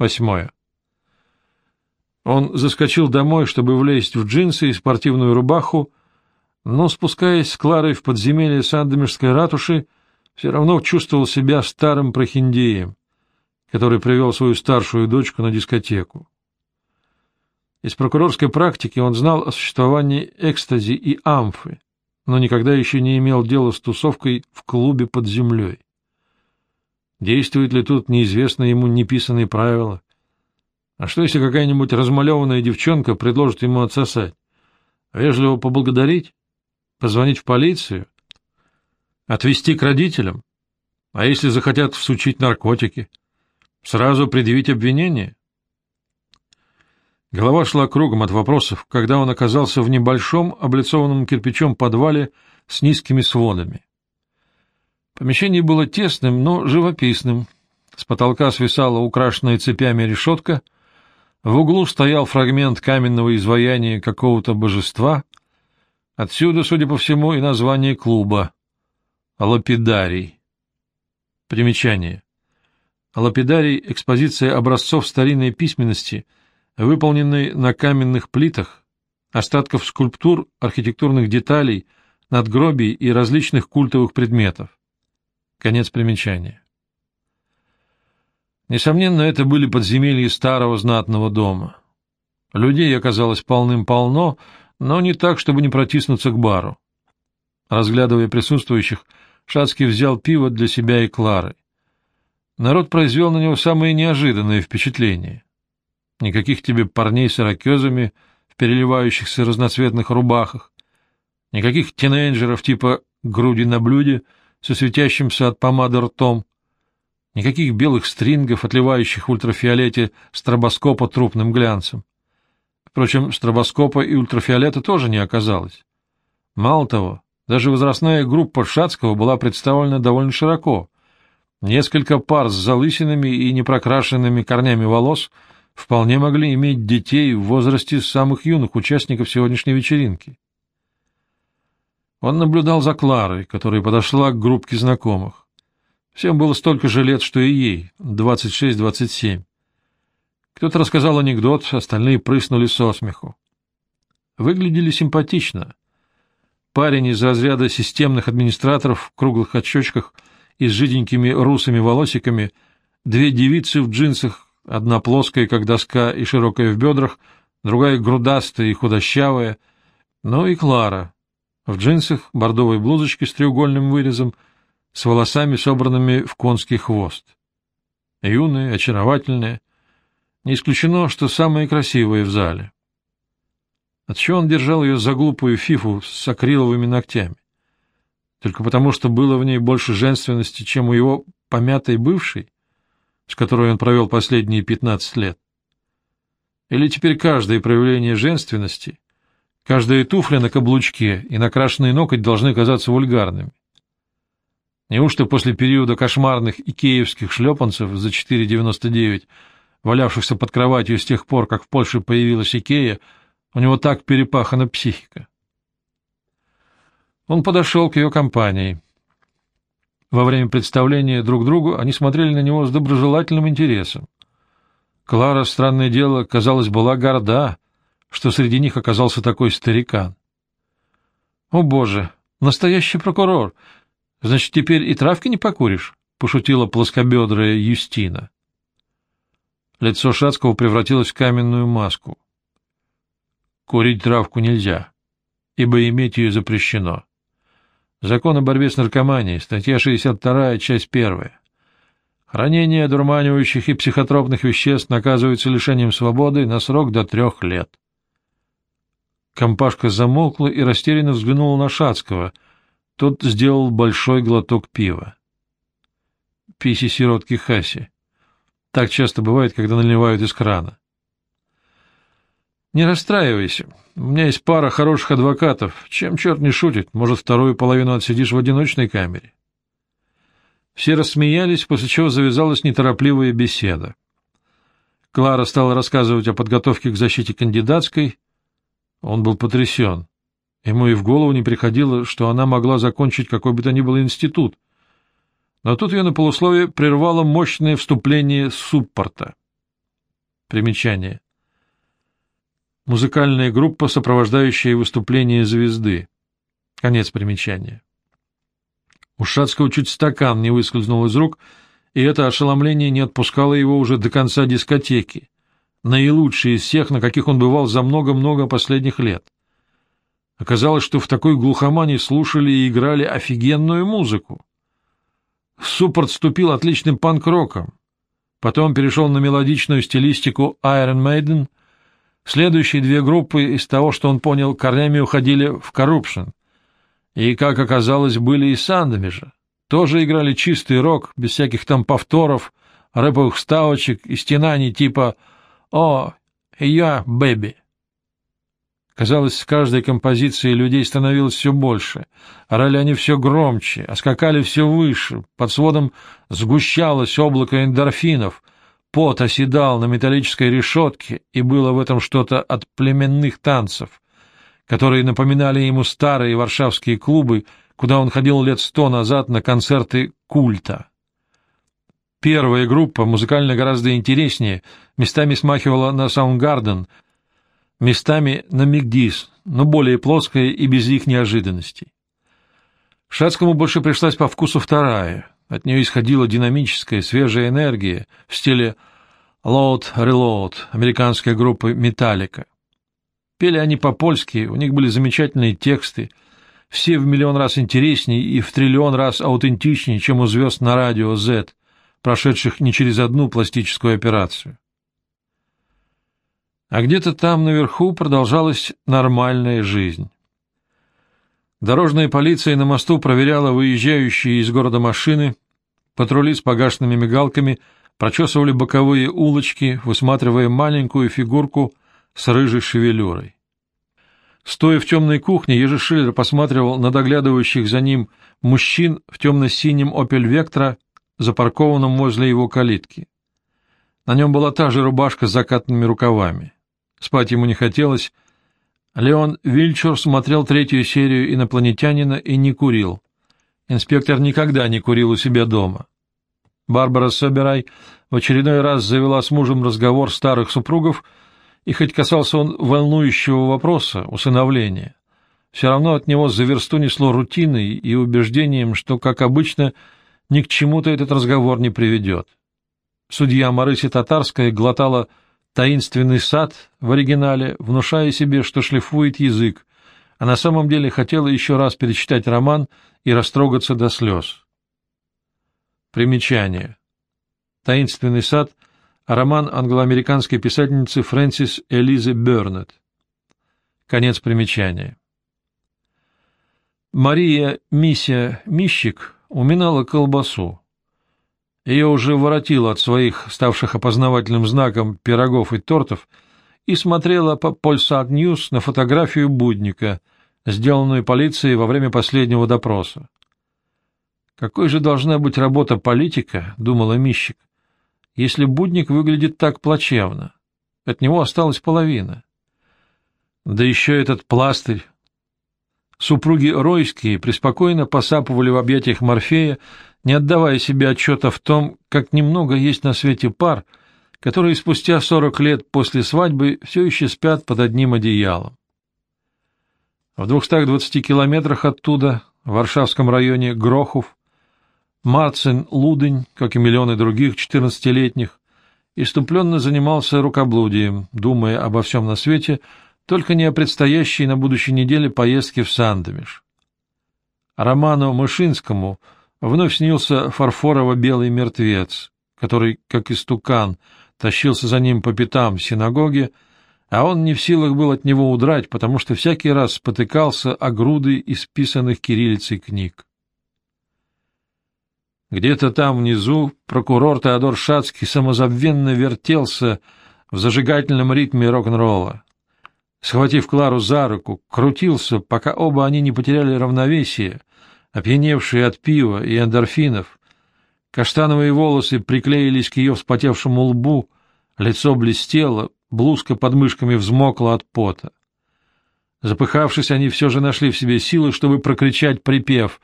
Восьмое. Он заскочил домой, чтобы влезть в джинсы и спортивную рубаху, но, спускаясь с Кларой в подземелье Сандомирской ратуши, все равно чувствовал себя старым прохиндеем, который привел свою старшую дочку на дискотеку. Из прокурорской практики он знал о существовании экстази и амфы, но никогда еще не имел дела с тусовкой в клубе под землей. Действуют ли тут неизвестные ему неписанные правила? А что, если какая-нибудь размалеванная девчонка предложит ему отсосать? Вежливо поблагодарить? Позвонить в полицию? Отвезти к родителям? А если захотят всучить наркотики? Сразу предъявить обвинение? Голова шла кругом от вопросов, когда он оказался в небольшом, облицованном кирпичом подвале с низкими сводами. Помещение было тесным, но живописным. С потолка свисала украшенная цепями решетка, в углу стоял фрагмент каменного изваяния какого-то божества, отсюда, судя по всему, и название клуба — «Лапидарий». Примечание. Лапидарий — экспозиция образцов старинной письменности — выполненный на каменных плитах, остатков скульптур, архитектурных деталей, надгробий и различных культовых предметов. Конец примечания. Несомненно, это были подземелья старого знатного дома. Людей оказалось полным-полно, но не так, чтобы не протиснуться к бару. Разглядывая присутствующих, Шацкий взял пиво для себя и Клары. Народ произвел на него самое неожиданное впечатление. Никаких тебе парней с ирокезами в переливающихся разноцветных рубахах, никаких тинейджеров типа груди на блюде со светящимся от помады ртом, никаких белых стрингов, отливающих в ультрафиолете стробоскопа трупным глянцем. Впрочем, стробоскопа и ультрафиолета тоже не оказалось. Мало того, даже возрастная группа Шацкого была представлена довольно широко. Несколько пар с залысинами и непрокрашенными корнями волос — вполне могли иметь детей в возрасте самых юных участников сегодняшней вечеринки. Он наблюдал за Кларой, которая подошла к группке знакомых. Всем было столько же лет, что и ей, 26-27. Кто-то рассказал анекдот, остальные прыснули со смеху. Выглядели симпатично. Парень из разряда системных администраторов в круглых очочках и с жиденькими русыми волосиками, две девицы в джинсах Одна плоская, как доска, и широкая в бедрах, другая грудастая и худощавая. Ну и Клара. В джинсах, бордовой блузочке с треугольным вырезом, с волосами, собранными в конский хвост. Юная, очаровательная. Не исключено, что самая красивая в зале. Отчего он держал ее за глупую фифу с акриловыми ногтями? Только потому, что было в ней больше женственности, чем у его помятой бывшей? с которой он провел последние пятнадцать лет? Или теперь каждое проявление женственности, каждая туфля на каблучке и накрашенный ноготь должны казаться вульгарными? Неужто после периода кошмарных икеевских шлепанцев за 4,99, валявшихся под кроватью с тех пор, как в Польше появилась Икея, у него так перепахана психика? Он подошел к ее компании — во время представления друг другу они смотрели на него с доброжелательным интересом. Клара, странное дело, казалось, была горда, что среди них оказался такой старикан. — О, боже, настоящий прокурор! Значит, теперь и травки не покуришь? — пошутила плоскобедрая Юстина. Лицо Шацкого превратилось в каменную маску. — Курить травку нельзя, ибо иметь ее запрещено. — Закон о борьбе с наркоманией, статья 62, часть 1. Хранение одурманивающих и психотропных веществ наказывается лишением свободы на срок до трех лет. Компашка замолкла и растерянно взглянула на Шацкого. Тот сделал большой глоток пива. Писи сиротки Хаси. Так часто бывает, когда наливают из крана. Не расстраивайся. У меня есть пара хороших адвокатов. Чем черт не шутит, может, вторую половину отсидишь в одиночной камере. Все рассмеялись, после чего завязалась неторопливая беседа. Клара стала рассказывать о подготовке к защите кандидатской. Он был потрясен. Ему и в голову не приходило, что она могла закончить какой бы то ни был институт. Но тут ее на полусловие прервало мощное вступление суппорта. Примечание. Музыкальная группа, сопровождающая выступление звезды. Конец примечания. У Шацкого чуть стакан не выскользнул из рук, и это ошеломление не отпускало его уже до конца дискотеки, наилучший из всех, на каких он бывал за много-много последних лет. Оказалось, что в такой глухомане слушали и играли офигенную музыку. Суппорт ступил отличным панк-роком, потом перешел на мелодичную стилистику Iron Maiden. Следующие две группы, из того, что он понял, корнями уходили в Corruption, и, как оказалось, были и Сандами же. Тоже играли чистый рок, без всяких там повторов, рэповых ставочек и стенаний типа «О, я, бэби». Казалось, с каждой композицией людей становилось все больше, орали они все громче, а скакали все выше, под сводом сгущалось облако эндорфинов, пот оседал на металлической решетке, и было в этом что-то от племенных танцев, которые напоминали ему старые варшавские клубы, куда он ходил лет сто назад на концерты культа. Первая группа, музыкально гораздо интереснее, местами смахивала на Саундгарден — местами на Мигдис, но более плоская и без их неожиданностей. Шацкому больше пришлась по вкусу вторая. От нее исходила динамическая, свежая энергия в стиле «Load Reload» американской группы «Металлика». Пели они по-польски, у них были замечательные тексты, все в миллион раз интереснее и в триллион раз аутентичнее, чем у звезд на радио Z, прошедших не через одну пластическую операцию. А где-то там наверху продолжалась нормальная жизнь. Дорожная полиция на мосту проверяла выезжающие из города машины, патрули с погашенными мигалками прочесывали боковые улочки, высматривая маленькую фигурку с рыжей шевелюрой. Стоя в темной кухне, Ежи Шиллер посматривал на доглядывающих за ним мужчин в темно-синем «Опель Вектора», запаркованном возле его калитки. На нем была та же рубашка с закатными рукавами. Спать ему не хотелось. Леон Вильчур смотрел третью серию «Инопланетянина» и не курил. Инспектор никогда не курил у себя дома. Барбара Собирай в очередной раз завела с мужем разговор старых супругов, и хоть касался он волнующего вопроса, усыновления, все равно от него за версту несло рутиной и убеждением, что, как обычно, ни к чему-то этот разговор не приведет. Судья Марыси Татарская глотала таинственный сад в оригинале, внушая себе, что шлифует язык, а на самом деле хотела еще раз перечитать роман и растрогаться до слез. Примечание. Таинственный сад — роман англоамериканской писательницы Фрэнсис Элизы Бернет. Конец примечания. Мария Миссия Мищик уминала колбасу. Ее уже воротило от своих, ставших опознавательным знаком, пирогов и тортов, и смотрела по Polsat News на фотографию Будника, сделанную полицией во время последнего допроса. «Какой же должна быть работа политика?» — думала Мищик. «Если Будник выглядит так плачевно. От него осталась половина. Да еще этот пластырь, Супруги Ройские преспокойно посапывали в объятиях Морфея, не отдавая себе отчета в том, как немного есть на свете пар, которые спустя сорок лет после свадьбы все еще спят под одним одеялом. В 220 километрах оттуда, в Варшавском районе Грохов, Марцин Лудень, как и миллионы других четырнадцатилетних, иступленно занимался рукоблудием, думая обо всем на свете — только не о предстоящей на будущей неделе поездке в Сандомиш. Роману Мышинскому вновь снился фарфорово-белый мертвец, который, как истукан, тащился за ним по пятам в синагоге, а он не в силах был от него удрать, потому что всякий раз спотыкался о груды исписанных кириллицей книг. Где-то там внизу прокурор Теодор Шацкий самозабвенно вертелся в зажигательном ритме рок-н-ролла схватив Клару за руку, крутился, пока оба они не потеряли равновесие, опьяневшие от пива и эндорфинов. Каштановые волосы приклеились к ее вспотевшему лбу, лицо блестело, блузка под мышками взмокла от пота. Запыхавшись, они все же нашли в себе силы, чтобы прокричать припев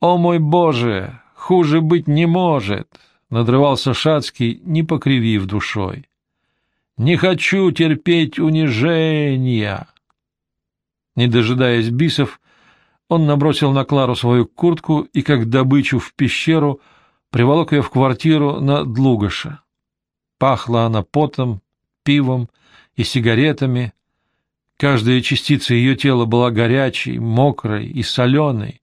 «О мой Боже! Хуже быть не может!» — надрывался Шацкий, не покривив душой. Не хочу терпеть унижения. Не дожидаясь бисов, он набросил на Клару свою куртку и, как добычу в пещеру, приволок ее в квартиру на Длугаше. Пахла она потом, пивом и сигаретами. Каждая частица ее тела была горячей, мокрой и соленой.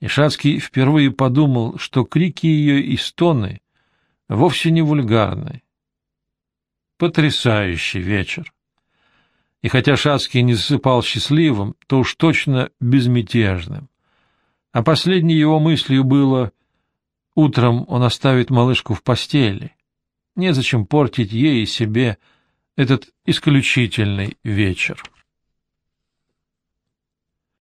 И Шацкий впервые подумал, что крики ее и стоны вовсе не вульгарны. Потрясающий вечер! И хотя Шацкий не засыпал счастливым, то уж точно безмятежным. А последней его мыслью было «Утром он оставит малышку в постели. Незачем портить ей и себе этот исключительный вечер».